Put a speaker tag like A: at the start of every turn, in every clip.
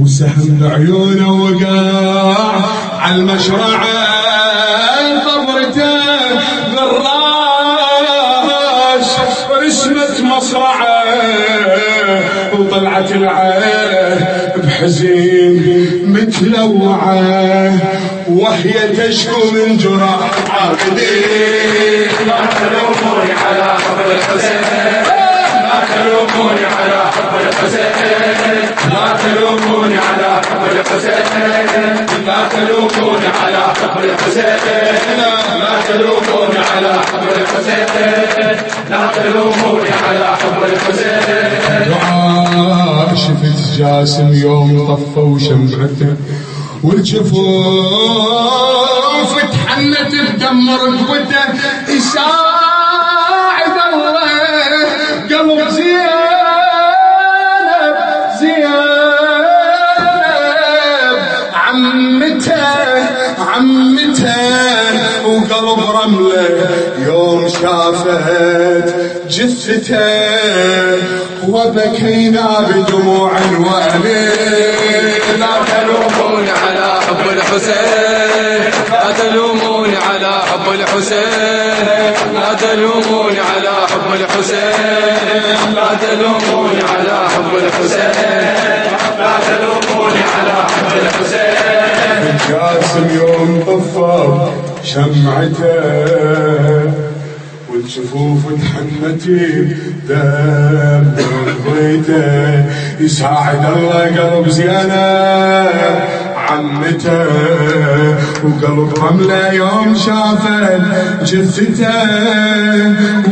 A: وسهم بعيونه وقع على المشرعة طبرته بالراس. رسمت مصرعة وطلعت العين بحزين متلوعة وهي تشكو من جراح عابدين.
B: لا تلوموني على حب الحسين. لا تلوموني على حب الحسين. لا تلوموني حب الحسين لا تلوموني على حب الحسين لا تلوموني على حب الحسين لا تلوموني على حب الحسين
A: دعاء شفت جاسم يوم طفوا شمعته والجفوف تحنت بدم ركبته يساعد عمته وقلب رملة يوم شافت جثته وبكينا بدموع وأليل
B: لا تلوموني على حب الحسين. لا تلوموني على حب الحسين. لا تلوموني على حب الحسين. لا تلوموني على حب الحسين. لا تلوموني على حب الحسين.
A: جاسم يوم طفى شمعته والجفوف تحنتي دم بيته يساعد الله قلب زينب عمته وقلب رملة يوم شافت جثته.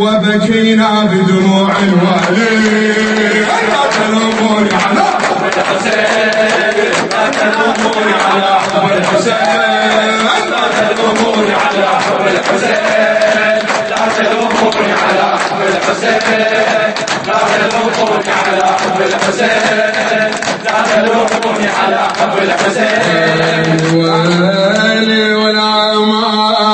A: وبكينا بدموع الوالد. لا على
B: لا تلوموني على حرب الحسين لا تلوموني على حب الحسين لا تلوموني على حب الحسين لا تلوموني على حرب الحسين لا تلوموني على حرب الحسين والي والعمار